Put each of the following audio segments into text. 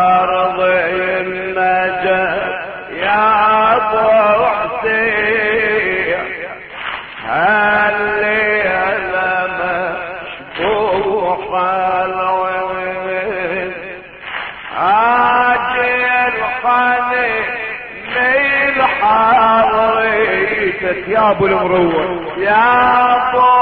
أرض النجاة يا أنا مشبوح عاجل يا ابو المروه يا ابو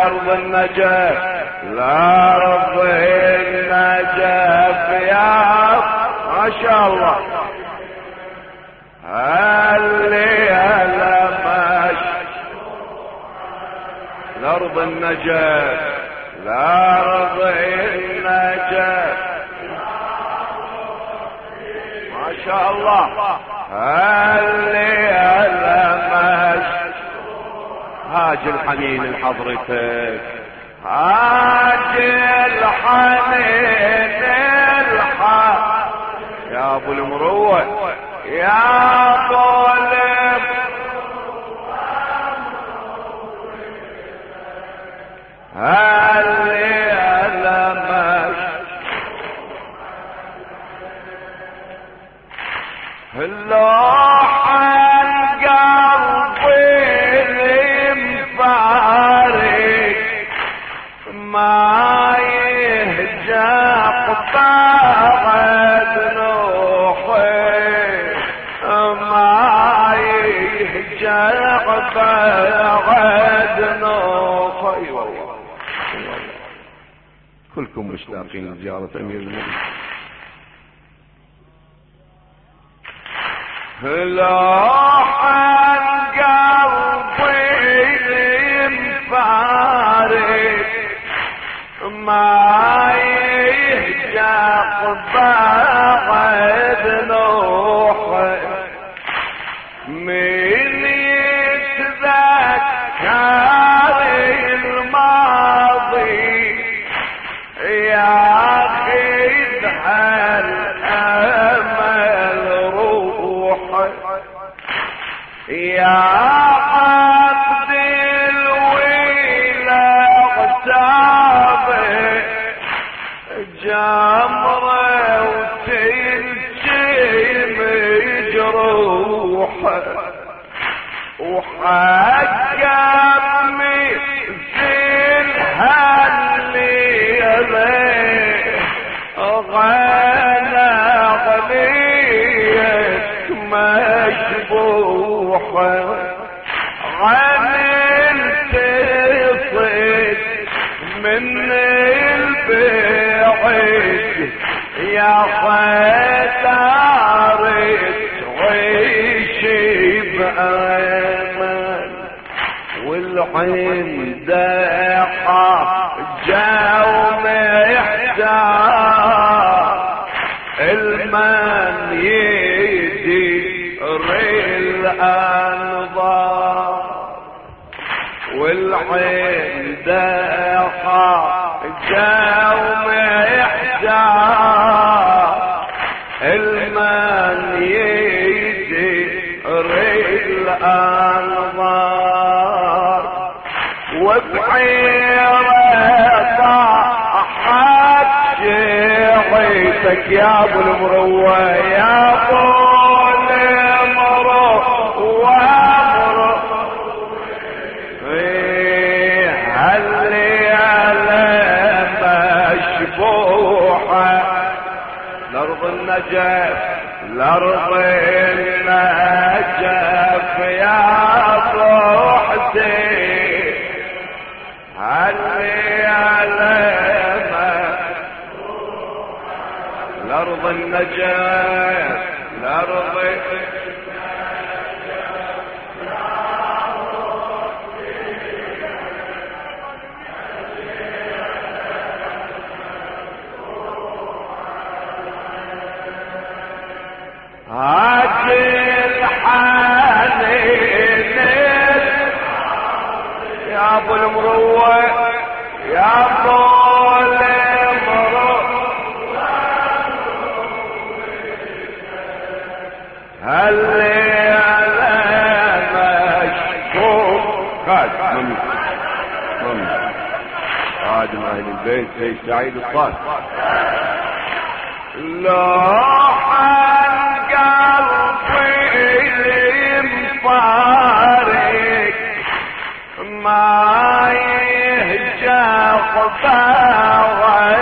الأرض النجف الأرض النجف يا ما شاء الله. هاللي الأرض النجاة؟ الأرض النجاة ما شاء الله. اللي المش هاج الحنين لحضرتك هاج الحنين الحنين يا أبو المروه يا ابو هل ألمش اللوح كلكم مشتاقين لزيارة أمير المؤمنين. لاح قلبي مفارق ما يهجق بعد يتذكر من البعيد يا خدار تعيش بأمان. والعين داقة جاو محتار المن يدير الأنظار. والعين داقة جاو محتار المن يدير الأنظار. وبحيرة صاحت شيعتك يا أبو المروة يا أبو النجف الأرض النجف يا حسين هل يعلم الأرض النجف بيت سعيد الصالح لاح القلب المفارق ما يهجى خفاوي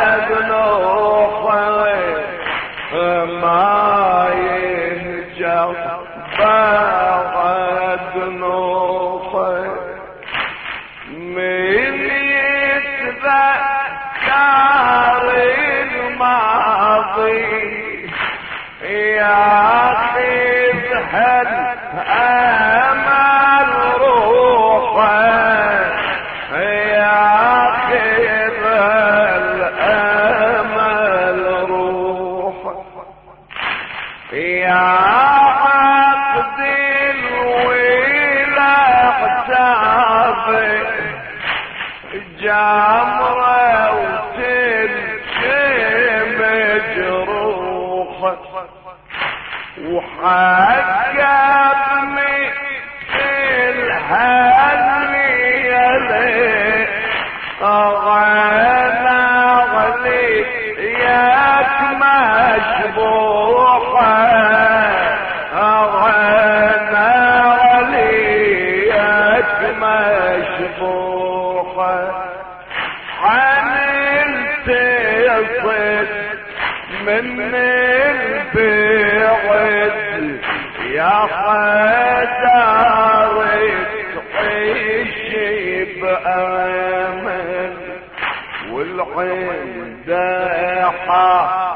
وحكى بمثلها خسارت عيشي بأمن والعند حق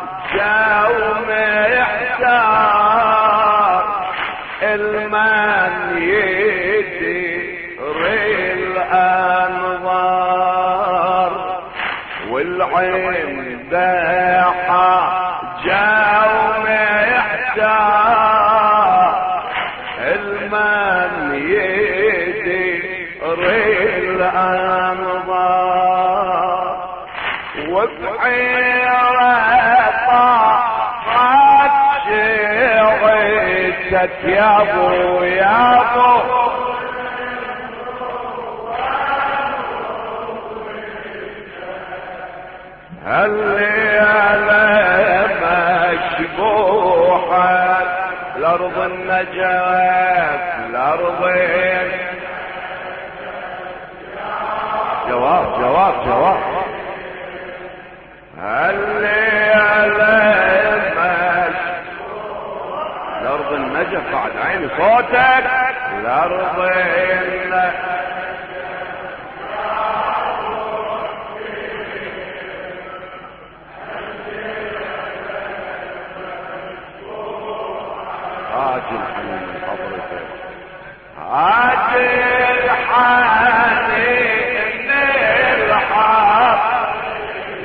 يا ابو يا ابو الليلة مشبوحة لارض النجاة لارض جواب جواب جواب. الليلة بعد عين صوتك. الأرض انك عاجل حنين حضرتك عاجل حنين الحق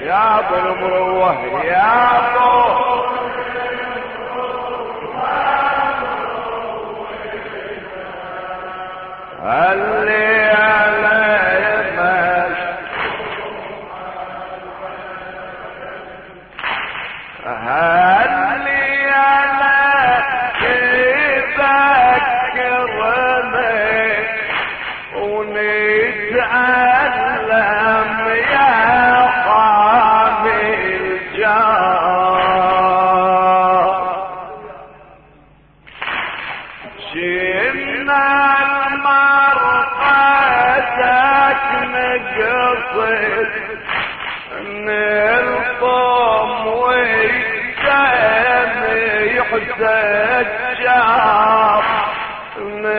يا ابو المروة يا ابو me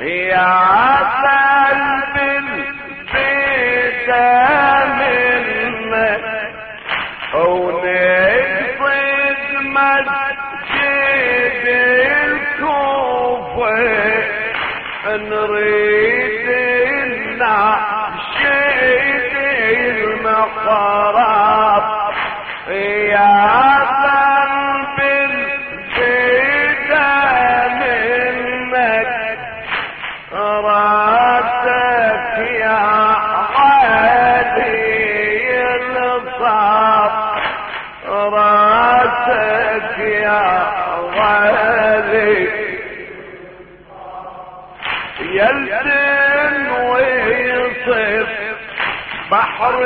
يا عسل بالفيتامين ونفض مسجد الكوفة. نريد النعشد المقرى يلن ويصف بحر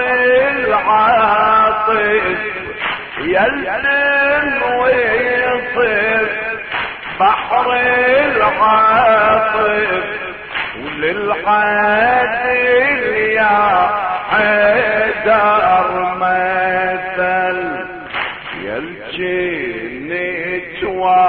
العاطف. وللحادي يا حيدر مثل يلجيني جوا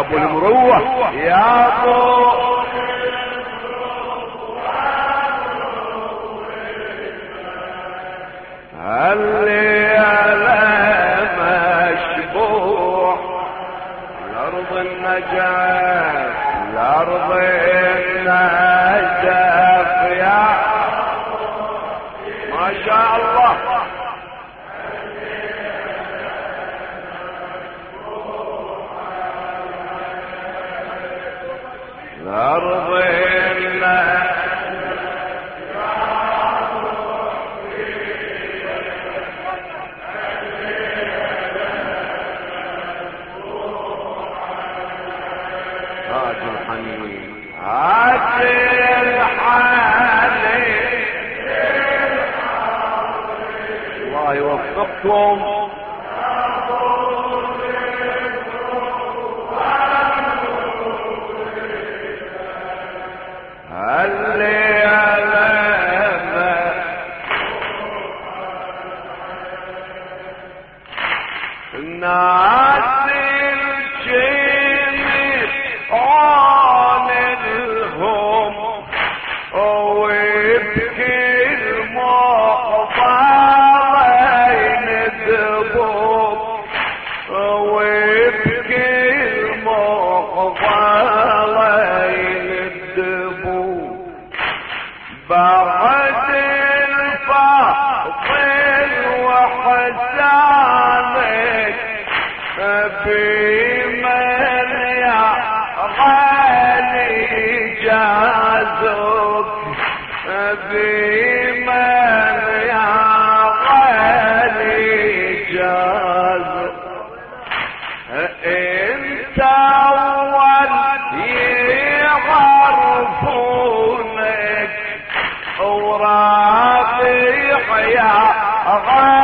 ابو المروه يا ابو هات الحنين الله يوفقكم. غالي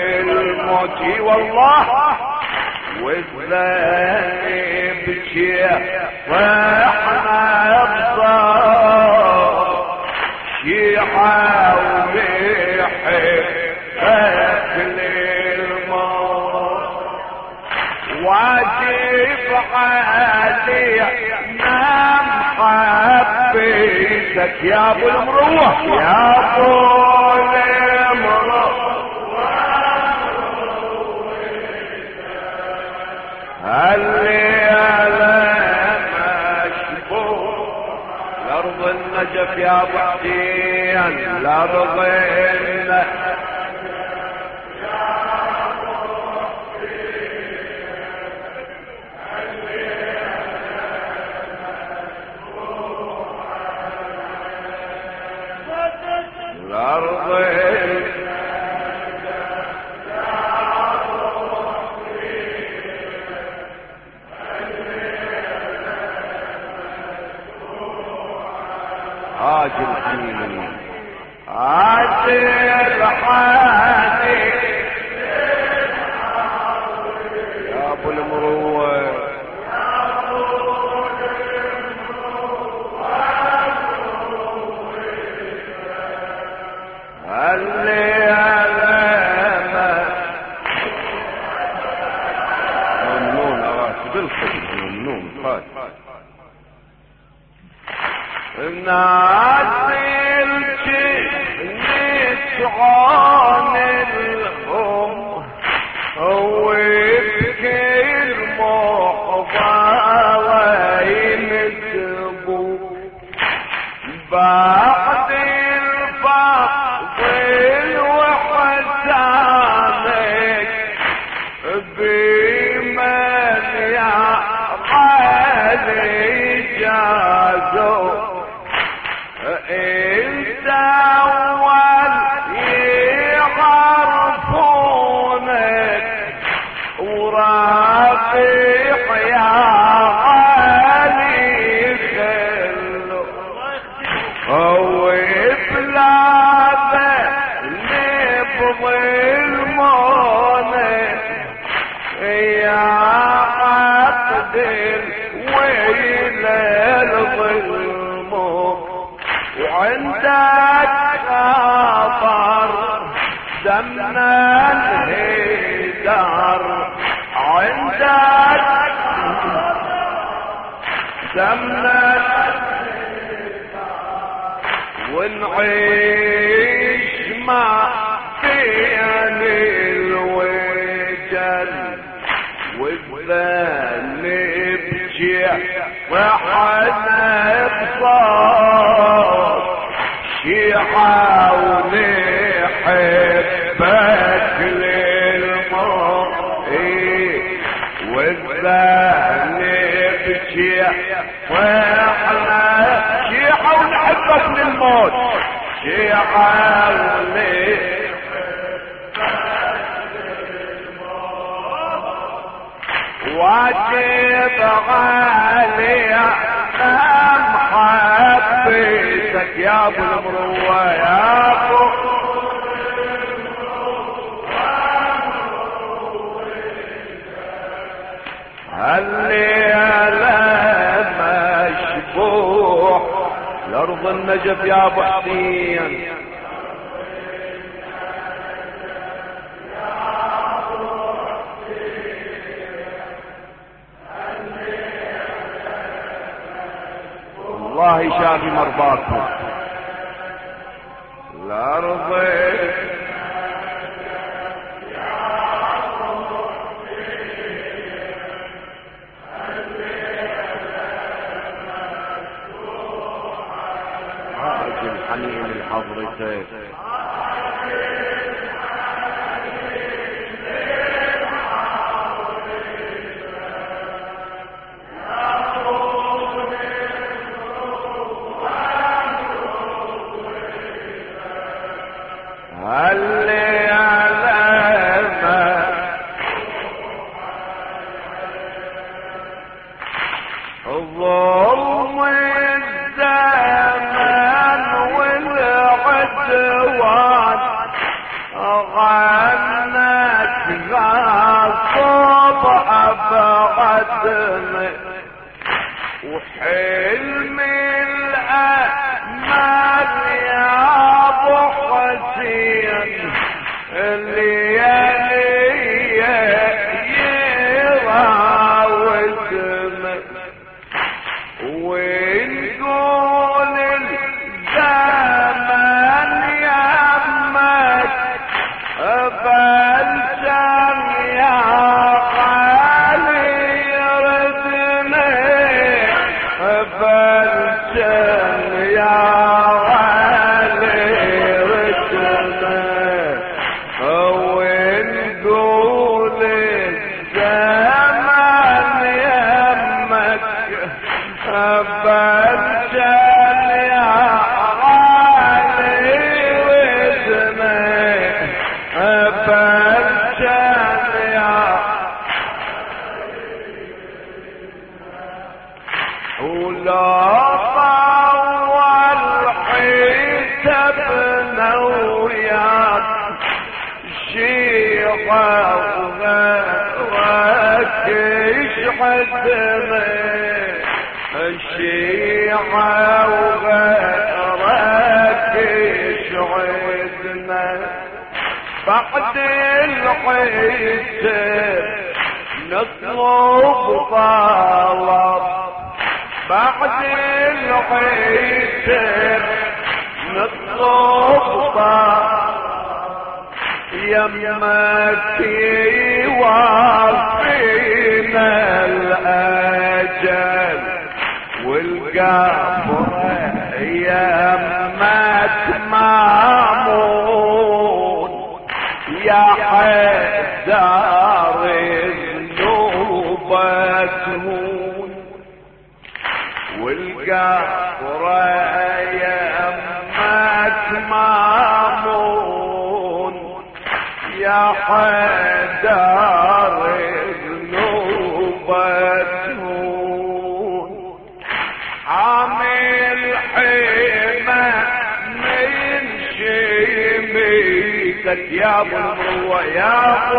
للموت والله. والذنب بكي وإحنا بصار شيعة ونحبك للموت. واجب علينا محبتك يا أبو المروة. يا أبو اللي على الأرض النجف يا ابو حسين الأرض النجف. الحنين هاج الحنين يا ابو المروه اللي علامة ممنون بعد ويل الظلم وعندك خبر دمنا الهدار. عندك دمنا ونعيش مع وحنا بصار شيعة ونحبك للماء والذل بجي وحنا للموت. شيعة واجب علي محبتك يا أبو المروة يا أبو؟ اللي على مشبوح الأرض النجف يا أبو حسين. الله شافي مرضاكم الأرض راجل حنين لحضرتك عدم وحلم بعد الحساب نطلب طلب. بعد الحساب نطلب طلب. يمك يوفينا الأجل. والقبر يمك مامون. يا حيدار النوبة تهون والقبر يمك مامون. يا حيدار شميتك يا ابو المروة يا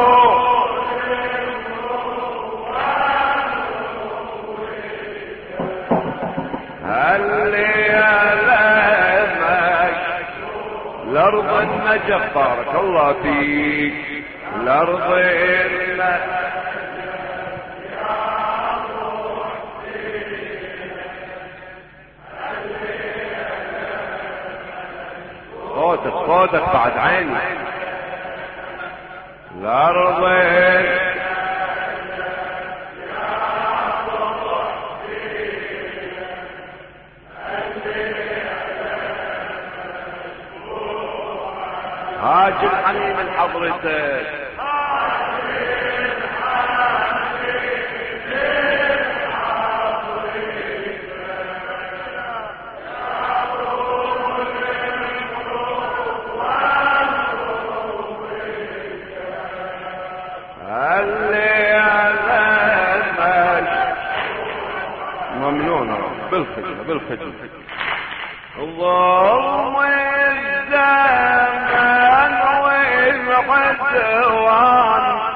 يلمك الأرض النجف؟ بارك الله فيك. الأرض النجف. صوتك صوتك بعد عيني. الأرض هاجم حني من حضرتك والعدوان